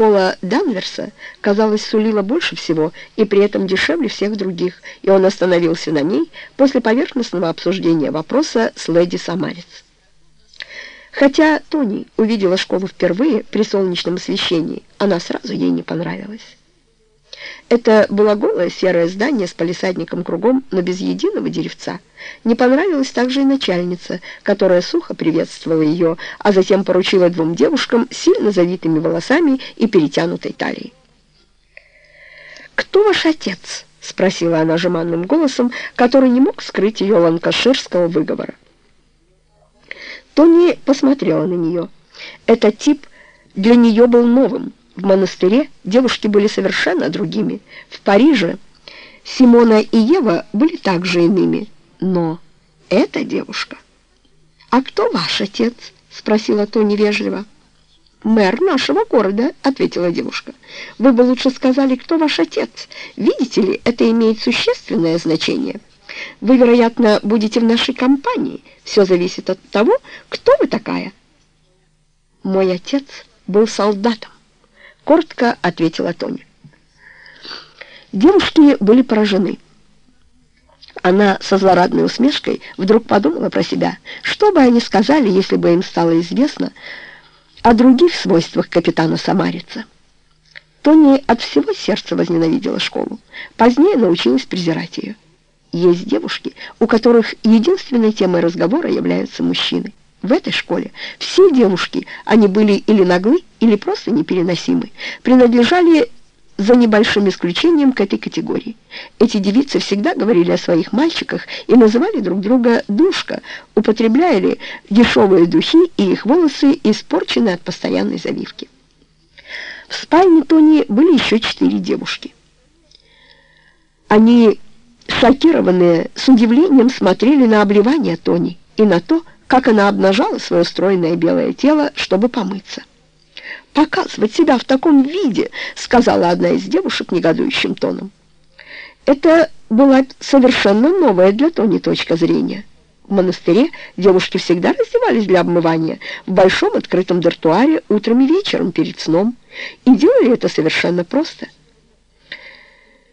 Школа Данверса, казалось, сулила больше всего и при этом дешевле всех других, и он остановился на ней после поверхностного обсуждения вопроса с леди Самарец. Хотя Тони увидела школу впервые при солнечном освещении, она сразу ей не понравилась. Это было голое серое здание с палисадником кругом, но без единого деревца. Не понравилась также и начальница, которая сухо приветствовала ее, а затем поручила двум девушкам сильно завитыми волосами и перетянутой талией. «Кто ваш отец?» — спросила она жеманным голосом, который не мог скрыть ее ланкаширского выговора. Тони посмотрела на нее. Этот тип для нее был новым. В монастыре девушки были совершенно другими. В Париже Симона и Ева были также иными. Но эта девушка... «А кто ваш отец?» — спросила Тони вежливо. «Мэр нашего города», — ответила девушка. «Вы бы лучше сказали, кто ваш отец. Видите ли, это имеет существенное значение. Вы, вероятно, будете в нашей компании. Все зависит от того, кто вы такая». «Мой отец был солдатом» коротко ответила Тоня. Девушки были поражены. Она со злорадной усмешкой вдруг подумала про себя, что бы они сказали, если бы им стало известно о других свойствах капитана Самарица. Тони от всего сердца возненавидела школу. Позднее научилась презирать ее. Есть девушки, у которых единственной темой разговора являются мужчины. В этой школе все девушки, они были или наглы, или просто непереносимы, принадлежали за небольшим исключением к этой категории. Эти девицы всегда говорили о своих мальчиках и называли друг друга «душка», употребляли дешевые духи, и их волосы испорчены от постоянной завивки. В спальне Тони были еще четыре девушки. Они, шокированные, с удивлением смотрели на обливание Тони и на то, как она обнажала свое стройное белое тело, чтобы помыться. «Показывать себя в таком виде», — сказала одна из девушек негодующим тоном. Это была совершенно новая для Тони точка зрения. В монастыре девушки всегда раздевались для обмывания в большом открытом дартуаре утром и вечером перед сном, и делали это совершенно просто.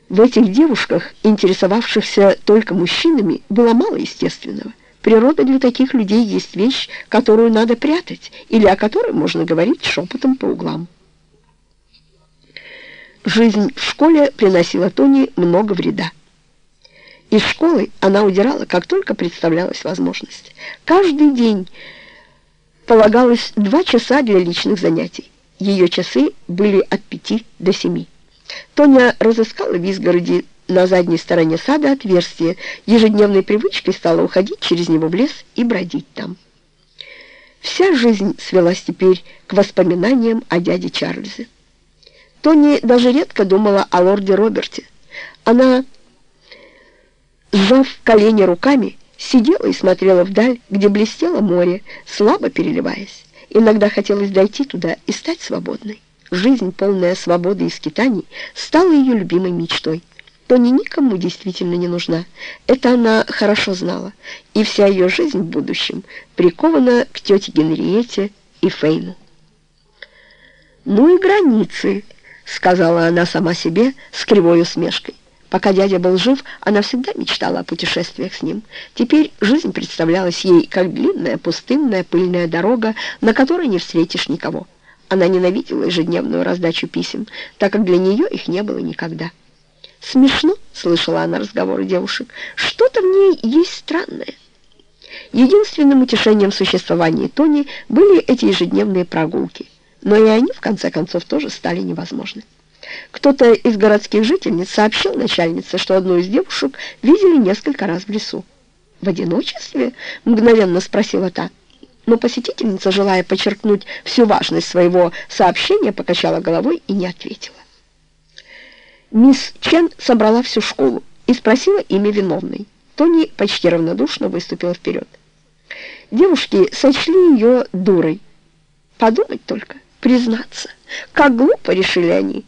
В этих девушках, интересовавшихся только мужчинами, было мало естественного. Природа для таких людей есть вещь, которую надо прятать, или о которой можно говорить шепотом по углам. Жизнь в школе приносила Тони много вреда. Из школы она удирала, как только представлялась возможность. Каждый день полагалось два часа для личных занятий. Ее часы были от пяти до семи. Тоня разыскала в изгороде на задней стороне сада отверстие, ежедневной привычкой стала уходить через него в лес и бродить там. Вся жизнь свелась теперь к воспоминаниям о дяде Чарльзе. Тони даже редко думала о лорде Роберте. Она, сжав колени руками, сидела и смотрела вдаль, где блестело море, слабо переливаясь. Иногда хотелось дойти туда и стать свободной. Жизнь, полная свободы и скитаний, стала ее любимой мечтой. Тони никому действительно не нужна. Это она хорошо знала. И вся ее жизнь в будущем прикована к тете Генриете и Фейну. «Ну и границы», — сказала она сама себе с кривой усмешкой. Пока дядя был жив, она всегда мечтала о путешествиях с ним. Теперь жизнь представлялась ей как длинная, пустынная, пыльная дорога, на которой не встретишь никого. Она ненавидела ежедневную раздачу писем, так как для нее их не было никогда. «Смешно», — слышала она разговоры девушек, — «что-то в ней есть странное». Единственным утешением существования Тони были эти ежедневные прогулки, но и они, в конце концов, тоже стали невозможны. Кто-то из городских жительниц сообщил начальнице, что одну из девушек видели несколько раз в лесу. «В одиночестве?» — мгновенно спросила та. Но посетительница, желая подчеркнуть всю важность своего сообщения, покачала головой и не ответила. Мисс Чен собрала всю школу и спросила имя виновной. Тони почти равнодушно выступила вперед. Девушки сочли ее дурой. Подумать только, признаться, как глупо решили они.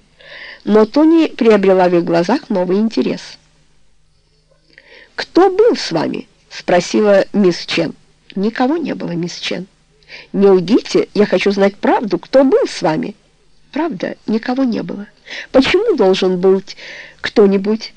Но Тони приобрела в их глазах новый интерес. «Кто был с вами?» — спросила мисс Чен. «Никого не было, мисс Чен». «Не уйдите, я хочу знать правду, кто был с вами». Правда, никого не было. Почему должен быть кто-нибудь